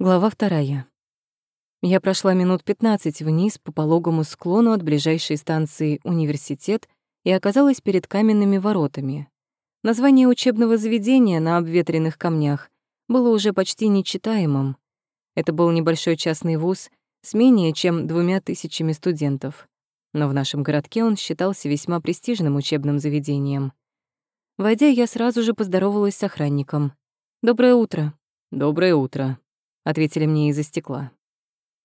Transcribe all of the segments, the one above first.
Глава вторая. Я прошла минут 15 вниз по пологому склону от ближайшей станции «Университет» и оказалась перед каменными воротами. Название учебного заведения на обветренных камнях было уже почти нечитаемым. Это был небольшой частный вуз с менее чем двумя тысячами студентов. Но в нашем городке он считался весьма престижным учебным заведением. Войдя, я сразу же поздоровалась с охранником. «Доброе утро». «Доброе утро», — ответили мне из-за стекла.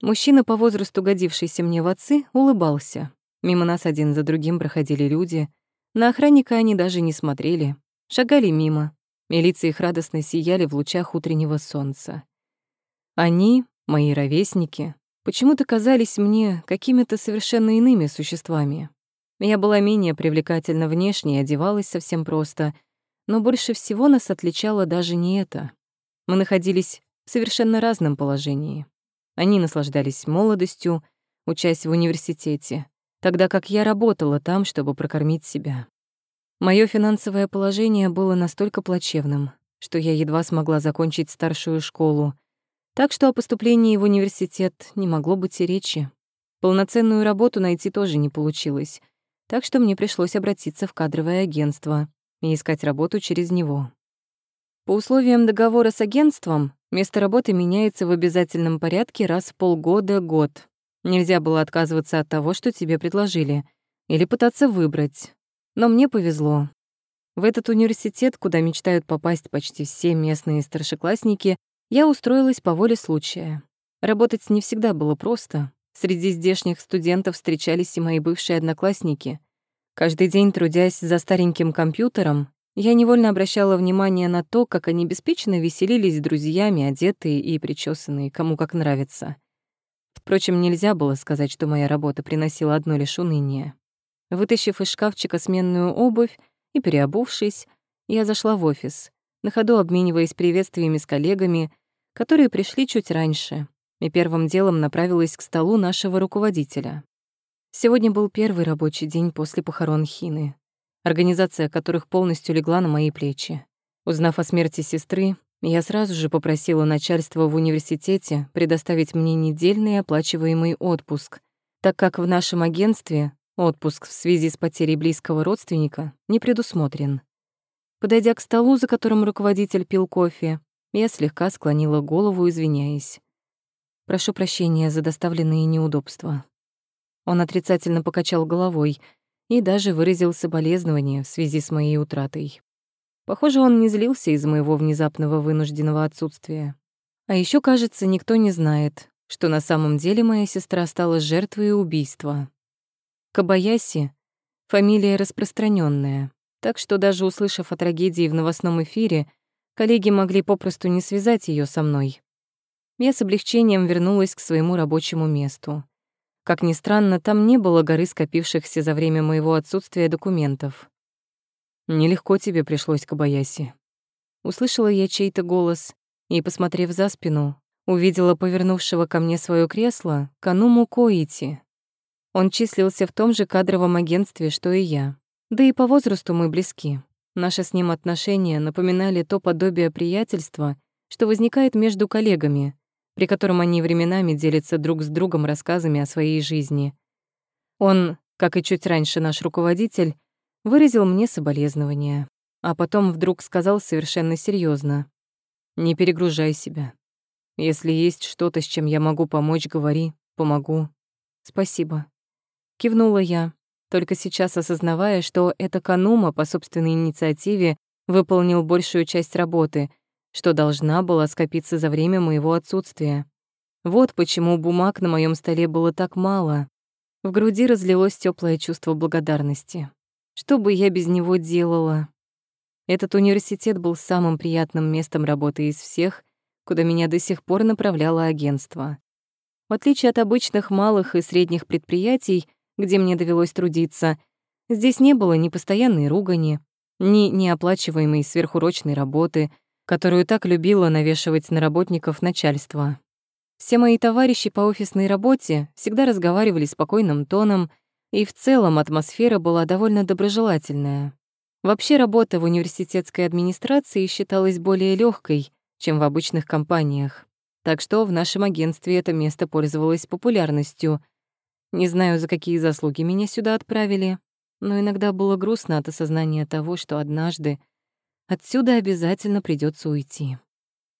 Мужчина, по возрасту годившийся мне в отцы, улыбался. Мимо нас один за другим проходили люди. На охранника они даже не смотрели. Шагали мимо. И лица их радостно сияли в лучах утреннего солнца. Они, мои ровесники, почему-то казались мне какими-то совершенно иными существами. Я была менее привлекательна внешне и одевалась совсем просто, но больше всего нас отличало даже не это. Мы находились в совершенно разном положении. Они наслаждались молодостью, учась в университете, тогда как я работала там, чтобы прокормить себя. Моё финансовое положение было настолько плачевным, что я едва смогла закончить старшую школу, так что о поступлении в университет не могло быть и речи. Полноценную работу найти тоже не получилось, так что мне пришлось обратиться в кадровое агентство и искать работу через него. По условиям договора с агентством, место работы меняется в обязательном порядке раз в полгода-год. Нельзя было отказываться от того, что тебе предложили, или пытаться выбрать. Но мне повезло. В этот университет, куда мечтают попасть почти все местные старшеклассники, я устроилась по воле случая. Работать не всегда было просто. Среди здешних студентов встречались и мои бывшие одноклассники. Каждый день, трудясь за стареньким компьютером, я невольно обращала внимание на то, как они беспечно веселились с друзьями, одетые и причесанные, кому как нравится. Впрочем, нельзя было сказать, что моя работа приносила одно лишь уныние. Вытащив из шкафчика сменную обувь и переобувшись, я зашла в офис, на ходу обмениваясь приветствиями с коллегами, которые пришли чуть раньше, и первым делом направилась к столу нашего руководителя. Сегодня был первый рабочий день после похорон Хины организация которых полностью легла на мои плечи. Узнав о смерти сестры, я сразу же попросила начальство в университете предоставить мне недельный оплачиваемый отпуск, так как в нашем агентстве отпуск в связи с потерей близкого родственника не предусмотрен. Подойдя к столу, за которым руководитель пил кофе, я слегка склонила голову, извиняясь. «Прошу прощения за доставленные неудобства». Он отрицательно покачал головой — и даже выразил соболезнование в связи с моей утратой. Похоже, он не злился из-за моего внезапного вынужденного отсутствия. А еще, кажется, никто не знает, что на самом деле моя сестра стала жертвой убийства. Кабаяси — фамилия распространенная, так что даже услышав о трагедии в новостном эфире, коллеги могли попросту не связать ее со мной. Я с облегчением вернулась к своему рабочему месту. Как ни странно, там не было горы скопившихся за время моего отсутствия документов. «Нелегко тебе пришлось, Кабаяси». Услышала я чей-то голос и, посмотрев за спину, увидела повернувшего ко мне свое кресло Кануму Коити. Он числился в том же кадровом агентстве, что и я. Да и по возрасту мы близки. Наши с ним отношения напоминали то подобие приятельства, что возникает между коллегами, при котором они временами делятся друг с другом рассказами о своей жизни. Он, как и чуть раньше наш руководитель, выразил мне соболезнования, а потом вдруг сказал совершенно серьезно: «Не перегружай себя. Если есть что-то, с чем я могу помочь, говори, помогу». «Спасибо». Кивнула я, только сейчас осознавая, что это Канума по собственной инициативе выполнил большую часть работы — что должна была скопиться за время моего отсутствия. Вот почему бумаг на моем столе было так мало. В груди разлилось теплое чувство благодарности. Что бы я без него делала? Этот университет был самым приятным местом работы из всех, куда меня до сих пор направляло агентство. В отличие от обычных малых и средних предприятий, где мне довелось трудиться, здесь не было ни постоянной ругани, ни неоплачиваемой сверхурочной работы — которую так любила навешивать на работников начальства. Все мои товарищи по офисной работе всегда разговаривали спокойным тоном, и в целом атмосфера была довольно доброжелательная. Вообще работа в университетской администрации считалась более легкой, чем в обычных компаниях. Так что в нашем агентстве это место пользовалось популярностью. Не знаю, за какие заслуги меня сюда отправили, но иногда было грустно от осознания того, что однажды отсюда обязательно придется уйти.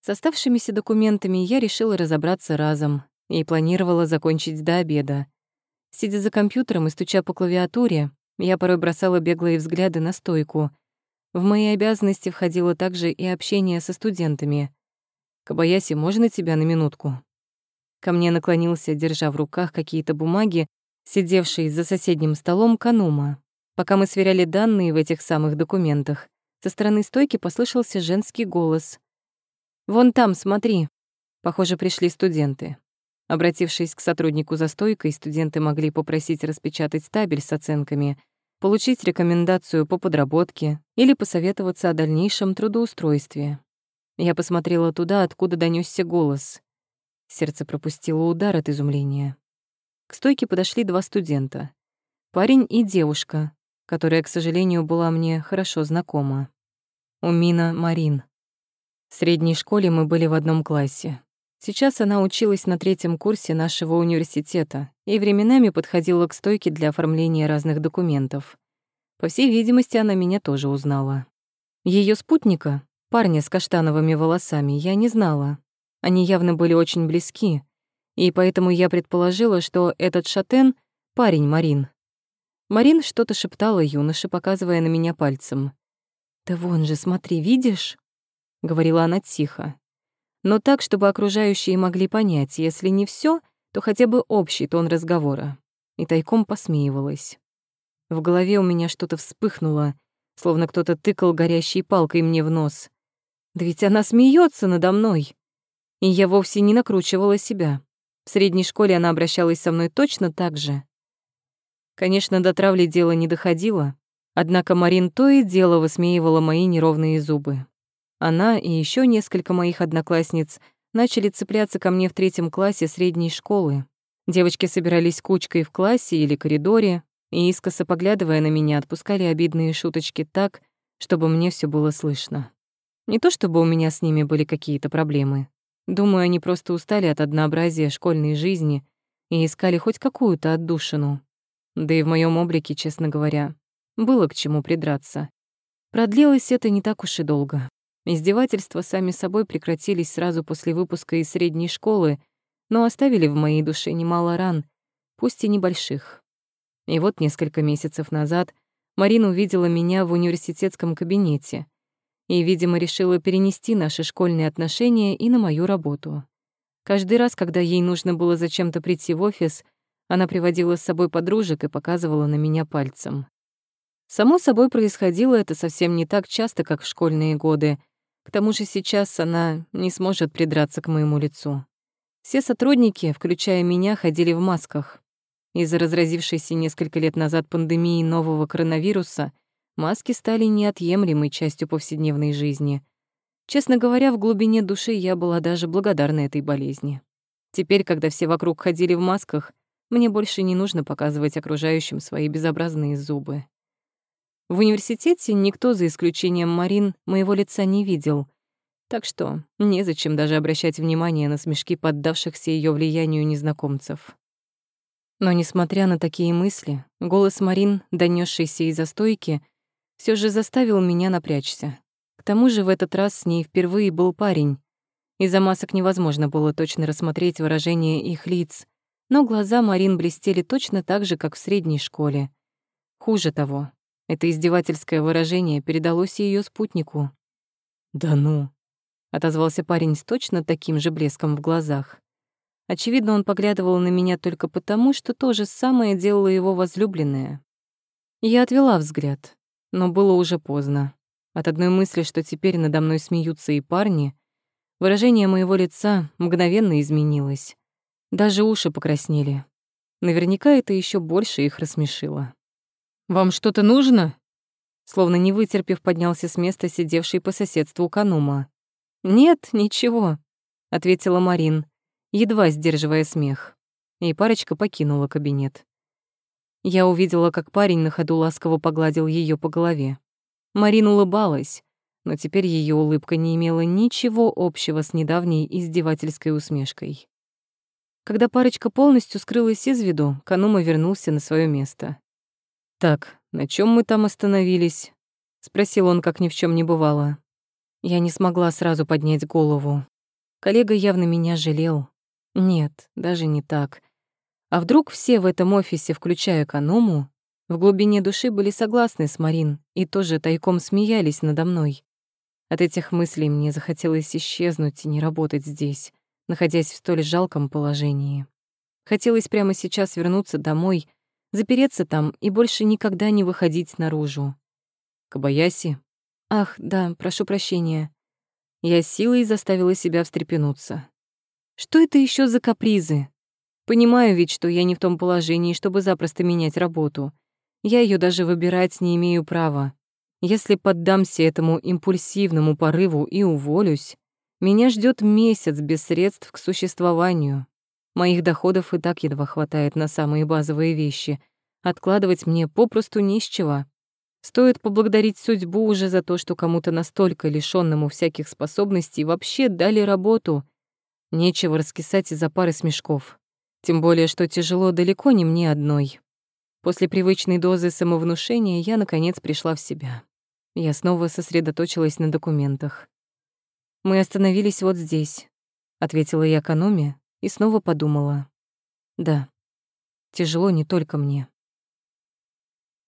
С оставшимися документами я решила разобраться разом и планировала закончить до обеда. Сидя за компьютером и стуча по клавиатуре, я порой бросала беглые взгляды на стойку. В мои обязанности входило также и общение со студентами. «Кабаяси, можно тебя на минутку?» Ко мне наклонился, держа в руках какие-то бумаги, сидевший за соседним столом Канума. Пока мы сверяли данные в этих самых документах, со стороны стойки послышался женский голос. «Вон там, смотри». Похоже, пришли студенты. Обратившись к сотруднику за стойкой, студенты могли попросить распечатать табель с оценками, получить рекомендацию по подработке или посоветоваться о дальнейшем трудоустройстве. Я посмотрела туда, откуда донесся голос. Сердце пропустило удар от изумления. К стойке подошли два студента. Парень и девушка, которая, к сожалению, была мне хорошо знакома. Умина Марин. В средней школе мы были в одном классе. Сейчас она училась на третьем курсе нашего университета и временами подходила к стойке для оформления разных документов. По всей видимости, она меня тоже узнала. Ее спутника, Парня с каштановыми волосами я не знала. Они явно были очень близки, и поэтому я предположила, что этот шатен — парень Марин. Марин что-то шептала юноше, показывая на меня пальцем. «Да вон же, смотри, видишь?» — говорила она тихо. Но так, чтобы окружающие могли понять, если не все, то хотя бы общий тон разговора. И тайком посмеивалась. В голове у меня что-то вспыхнуло, словно кто-то тыкал горящей палкой мне в нос. Да ведь она смеется надо мной. И я вовсе не накручивала себя. В средней школе она обращалась со мной точно так же. Конечно, до травли дело не доходило, однако Марин то и дело высмеивала мои неровные зубы. Она и еще несколько моих одноклассниц начали цепляться ко мне в третьем классе средней школы. Девочки собирались кучкой в классе или коридоре и, искоса поглядывая на меня, отпускали обидные шуточки так, чтобы мне все было слышно. Не то чтобы у меня с ними были какие-то проблемы. Думаю, они просто устали от однообразия школьной жизни и искали хоть какую-то отдушину. Да и в моем облике, честно говоря, было к чему придраться. Продлилось это не так уж и долго. Издевательства сами собой прекратились сразу после выпуска из средней школы, но оставили в моей душе немало ран, пусть и небольших. И вот несколько месяцев назад Марина увидела меня в университетском кабинете — и, видимо, решила перенести наши школьные отношения и на мою работу. Каждый раз, когда ей нужно было зачем-то прийти в офис, она приводила с собой подружек и показывала на меня пальцем. Само собой, происходило это совсем не так часто, как в школьные годы. К тому же сейчас она не сможет придраться к моему лицу. Все сотрудники, включая меня, ходили в масках. Из-за разразившейся несколько лет назад пандемии нового коронавируса — Маски стали неотъемлемой частью повседневной жизни. Честно говоря, в глубине души я была даже благодарна этой болезни. Теперь, когда все вокруг ходили в масках, мне больше не нужно показывать окружающим свои безобразные зубы. В университете никто, за исключением Марин, моего лица не видел, так что незачем даже обращать внимание на смешки поддавшихся ее влиянию незнакомцев. Но, несмотря на такие мысли, голос Марин, донесшийся из-за стойки, все же заставил меня напрячься. К тому же в этот раз с ней впервые был парень. Из-за масок невозможно было точно рассмотреть выражение их лиц, но глаза Марин блестели точно так же, как в средней школе. Хуже того, это издевательское выражение передалось ее спутнику. «Да ну!» — отозвался парень с точно таким же блеском в глазах. Очевидно, он поглядывал на меня только потому, что то же самое делала его возлюбленная. Я отвела взгляд, но было уже поздно. От одной мысли, что теперь надо мной смеются и парни, выражение моего лица мгновенно изменилось. Даже уши покраснели. Наверняка это еще больше их рассмешило. «Вам что-то нужно?» Словно не вытерпев, поднялся с места сидевший по соседству Канума. «Нет, ничего», — ответила Марин, едва сдерживая смех. И парочка покинула кабинет. Я увидела, как парень на ходу ласково погладил ее по голове. Марин улыбалась, но теперь ее улыбка не имела ничего общего с недавней издевательской усмешкой. Когда парочка полностью скрылась из виду, Канума вернулся на свое место. «Так, на чем мы там остановились?» — спросил он, как ни в чем не бывало. Я не смогла сразу поднять голову. Коллега явно меня жалел. Нет, даже не так. А вдруг все в этом офисе, включая Каному, в глубине души были согласны с Марин и тоже тайком смеялись надо мной. От этих мыслей мне захотелось исчезнуть и не работать здесь, находясь в столь жалком положении. Хотелось прямо сейчас вернуться домой, запереться там и больше никогда не выходить наружу. Кабаяси? Ах, да, прошу прощения. Я силой заставила себя встрепенуться. Что это еще за капризы? Понимаю ведь, что я не в том положении, чтобы запросто менять работу. Я ее даже выбирать не имею права. Если поддамся этому импульсивному порыву и уволюсь, меня ждет месяц без средств к существованию. Моих доходов и так едва хватает на самые базовые вещи. Откладывать мне попросту не с чего. Стоит поблагодарить судьбу уже за то, что кому-то настолько лишённому всяких способностей вообще дали работу. Нечего раскисать из-за пары смешков. Тем более, что тяжело далеко не мне одной. После привычной дозы самовнушения я, наконец, пришла в себя. Я снова сосредоточилась на документах. «Мы остановились вот здесь», — ответила я экономе и снова подумала. «Да, тяжело не только мне».